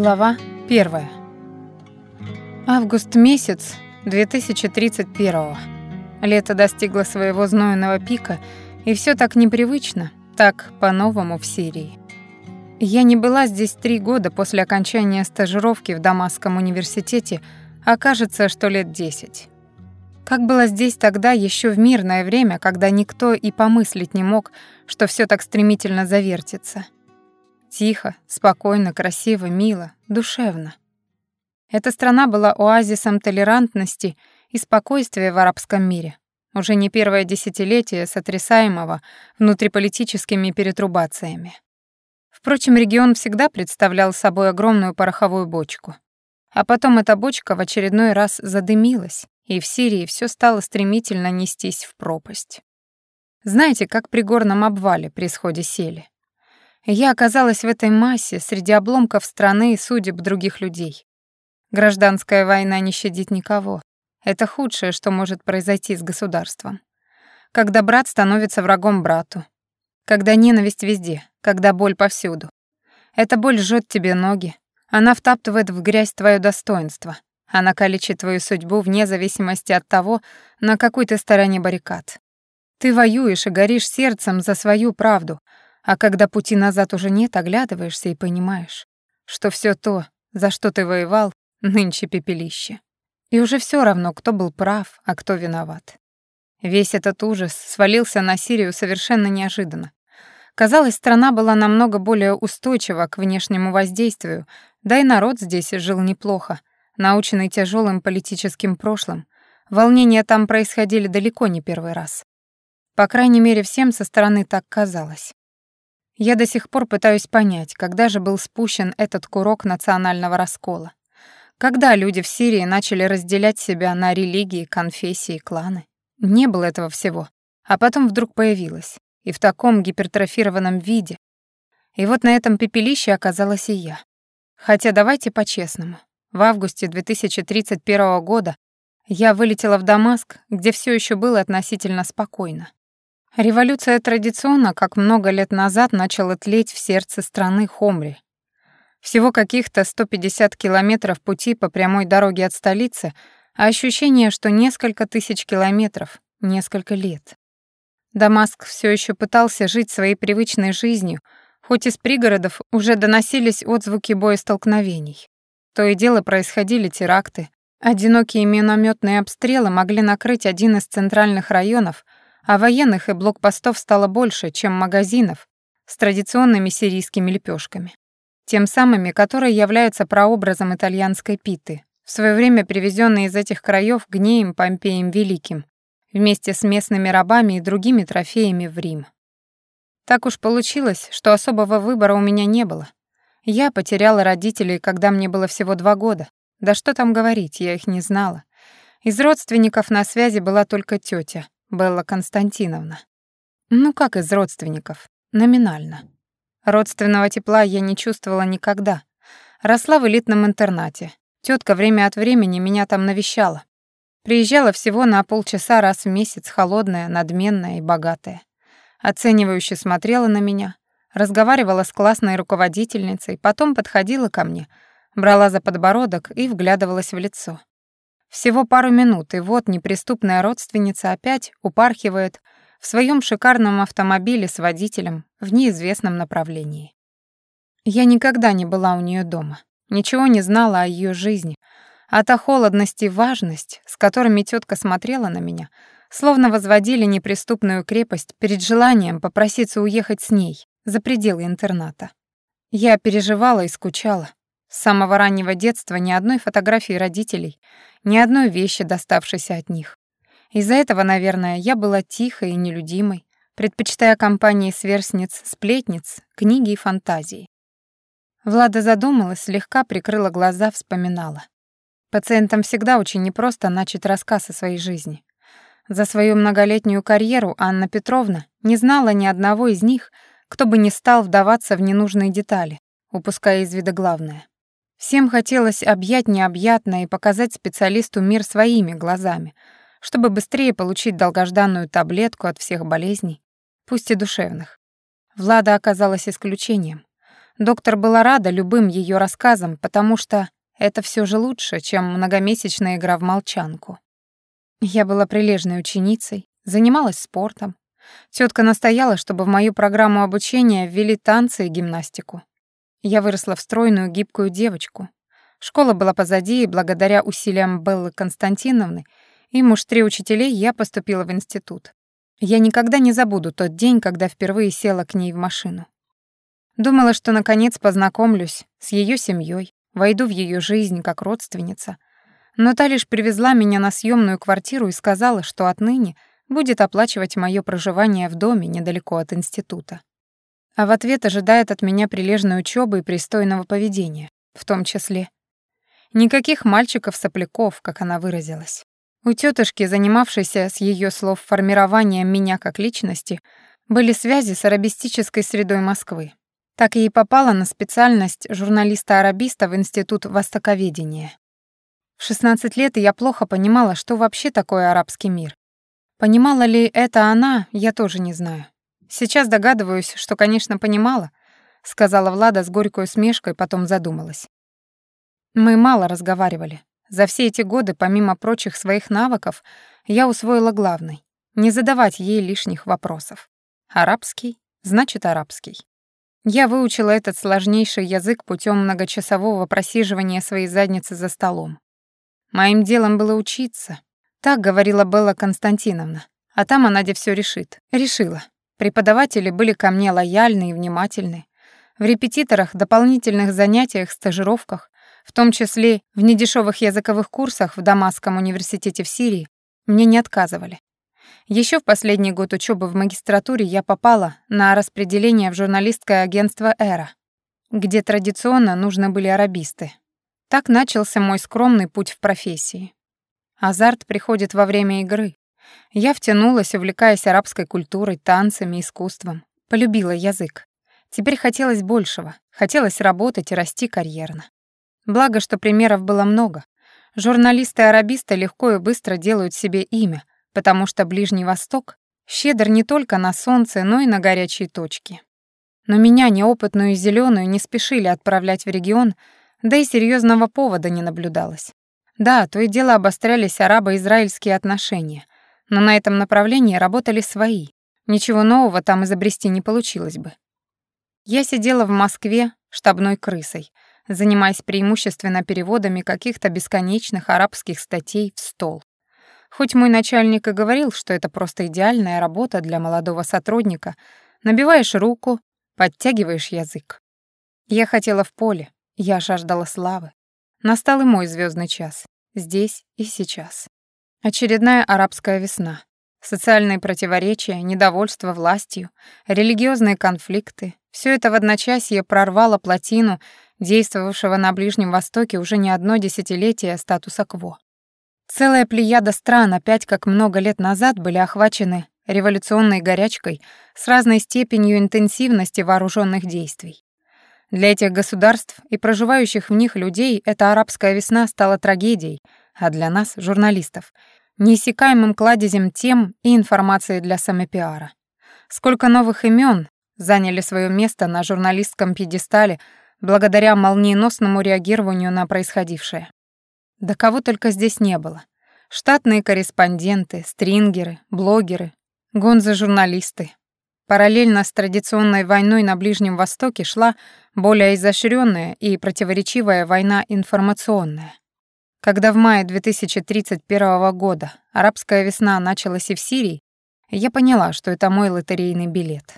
Глава 1. Август месяц 2031. Лето достигло своего знойного пика, и все так непривычно, так по-новому в Сирии. Я не была здесь три года после окончания стажировки в Дамасском университете, а кажется, что лет десять. Как было здесь тогда, еще в мирное время, когда никто и помыслить не мог, что все так стремительно завертится — Тихо, спокойно, красиво, мило, душевно. Эта страна была оазисом толерантности и спокойствия в арабском мире. Уже не первое десятилетие сотрясаемого внутриполитическими перетрубациями. Впрочем, регион всегда представлял собой огромную пороховую бочку. А потом эта бочка в очередной раз задымилась, и в Сирии все стало стремительно нестись в пропасть. Знаете, как при горном обвале при сходе сели. Я оказалась в этой массе среди обломков страны и судеб других людей. Гражданская война не щадит никого. Это худшее, что может произойти с государством. Когда брат становится врагом брату. Когда ненависть везде, когда боль повсюду. Эта боль жжет тебе ноги. Она втаптывает в грязь твое достоинство. Она калечит твою судьбу вне зависимости от того, на какой ты стороне баррикад. Ты воюешь и горишь сердцем за свою правду, а когда пути назад уже нет, оглядываешься и понимаешь, что все то, за что ты воевал, нынче пепелище. И уже все равно, кто был прав, а кто виноват. Весь этот ужас свалился на Сирию совершенно неожиданно. Казалось, страна была намного более устойчива к внешнему воздействию, да и народ здесь жил неплохо, наученный тяжелым политическим прошлым. Волнения там происходили далеко не первый раз. По крайней мере, всем со стороны так казалось. Я до сих пор пытаюсь понять, когда же был спущен этот курок национального раскола. Когда люди в Сирии начали разделять себя на религии, конфессии, кланы? Не было этого всего. А потом вдруг появилось. И в таком гипертрофированном виде. И вот на этом пепелище оказалась и я. Хотя давайте по-честному. В августе 2031 года я вылетела в Дамаск, где все еще было относительно спокойно. Революция традиционно, как много лет назад, начала тлеть в сердце страны Хомри. Всего каких-то 150 километров пути по прямой дороге от столицы, а ощущение, что несколько тысяч километров, несколько лет. Дамаск все еще пытался жить своей привычной жизнью, хоть из пригородов уже доносились отзвуки боестолкновений. То и дело происходили теракты. Одинокие минометные обстрелы могли накрыть один из центральных районов — а военных и блокпостов стало больше, чем магазинов с традиционными сирийскими лепешками, тем самыми, которые являются прообразом итальянской питы, в свое время привезенные из этих краев гнеем Помпеем Великим, вместе с местными рабами и другими трофеями в Рим. Так уж получилось, что особого выбора у меня не было. Я потеряла родителей, когда мне было всего два года. Да что там говорить, я их не знала. Из родственников на связи была только тетя, Белла Константиновна. Ну как из родственников? Номинально. Родственного тепла я не чувствовала никогда. Росла в элитном интернате. Тетка время от времени меня там навещала. Приезжала всего на полчаса раз в месяц, холодная, надменная и богатая. Оценивающе смотрела на меня, разговаривала с классной руководительницей, потом подходила ко мне, брала за подбородок и вглядывалась в лицо. Всего пару минут, и вот неприступная родственница опять упархивает в своем шикарном автомобиле с водителем в неизвестном направлении. Я никогда не была у нее дома, ничего не знала о ее жизни, а та холодность и важность, с которыми тетка смотрела на меня, словно возводили неприступную крепость перед желанием попроситься уехать с ней за пределы интерната. Я переживала и скучала, с самого раннего детства ни одной фотографии родителей, ни одной вещи, доставшейся от них. Из-за этого, наверное, я была тихой и нелюдимой, предпочитая компании сверстниц-сплетниц, книги и фантазии. Влада задумалась, слегка прикрыла глаза, вспоминала. Пациентам всегда очень непросто начать рассказ о своей жизни. За свою многолетнюю карьеру Анна Петровна не знала ни одного из них, кто бы не стал вдаваться в ненужные детали, упуская из вида главное. Всем хотелось объять необъятное и показать специалисту мир своими глазами, чтобы быстрее получить долгожданную таблетку от всех болезней, пусть и душевных. Влада оказалась исключением. Доктор была рада любым ее рассказам, потому что это все же лучше, чем многомесячная игра в молчанку. Я была прилежной ученицей, занималась спортом. Тетка настояла, чтобы в мою программу обучения ввели танцы и гимнастику. Я выросла в стройную, гибкую девочку. Школа была позади, и благодаря усилиям Беллы Константиновны и муштре учителей я поступила в институт. Я никогда не забуду тот день, когда впервые села к ней в машину. Думала, что наконец познакомлюсь с ее семьей, войду в ее жизнь как родственница. Но та лишь привезла меня на съемную квартиру и сказала, что отныне будет оплачивать мое проживание в доме недалеко от института а в ответ ожидает от меня прилежной учебы и пристойного поведения, в том числе. Никаких мальчиков-сопляков, как она выразилась. У тетушки, занимавшейся с ее слов формированием меня как личности, были связи с арабистической средой Москвы. Так и попала на специальность журналиста-арабиста в Институт востоковедения. В 16 лет я плохо понимала, что вообще такое арабский мир. Понимала ли это она, я тоже не знаю. Сейчас догадываюсь, что, конечно, понимала, сказала Влада с горькой усмешкой, потом задумалась. Мы мало разговаривали. За все эти годы, помимо прочих своих навыков, я усвоила главный — не задавать ей лишних вопросов. Арабский — значит арабский. Я выучила этот сложнейший язык путем многочасового просиживания своей задницы за столом. Моим делом было учиться. Так говорила Белла Константиновна. А там она где все решит. Решила. Преподаватели были ко мне лояльны и внимательны. В репетиторах, дополнительных занятиях, стажировках, в том числе в недешевых языковых курсах в Дамасском университете в Сирии, мне не отказывали. Еще в последний год учебы в магистратуре я попала на распределение в журналистское агентство «Эра», где традиционно нужны были арабисты. Так начался мой скромный путь в профессии. Азарт приходит во время игры. Я втянулась, увлекаясь арабской культурой, танцами, искусством. Полюбила язык. Теперь хотелось большего. Хотелось работать и расти карьерно. Благо, что примеров было много. Журналисты-арабисты легко и быстро делают себе имя, потому что Ближний Восток щедр не только на солнце, но и на горячие точки. Но меня, неопытную и зеленую, не спешили отправлять в регион, да и серьезного повода не наблюдалось. Да, то и дело обострялись арабо-израильские отношения, но на этом направлении работали свои. Ничего нового там изобрести не получилось бы. Я сидела в Москве штабной крысой, занимаясь преимущественно переводами каких-то бесконечных арабских статей в стол. Хоть мой начальник и говорил, что это просто идеальная работа для молодого сотрудника, набиваешь руку, подтягиваешь язык. Я хотела в поле, я жаждала славы. Настал и мой звездный час, здесь и сейчас. Очередная арабская весна. Социальные противоречия, недовольство властью, религиозные конфликты — все это в одночасье прорвало плотину, действовавшего на Ближнем Востоке уже не одно десятилетие статуса КВО. Целая плеяда стран опять как много лет назад были охвачены революционной горячкой с разной степенью интенсивности вооруженных действий. Для этих государств и проживающих в них людей эта арабская весна стала трагедией, а для нас, журналистов, неиссякаемым кладезем тем и информации для самопиара. Сколько новых имен заняли свое место на журналистском пьедестале благодаря молниеносному реагированию на происходившее. Да кого только здесь не было. Штатные корреспонденты, стрингеры, блогеры, гонзо-журналисты. Параллельно с традиционной войной на Ближнем Востоке шла более изощренная и противоречивая война информационная. Когда в мае 2031 года арабская весна началась и в Сирии, я поняла, что это мой лотерейный билет.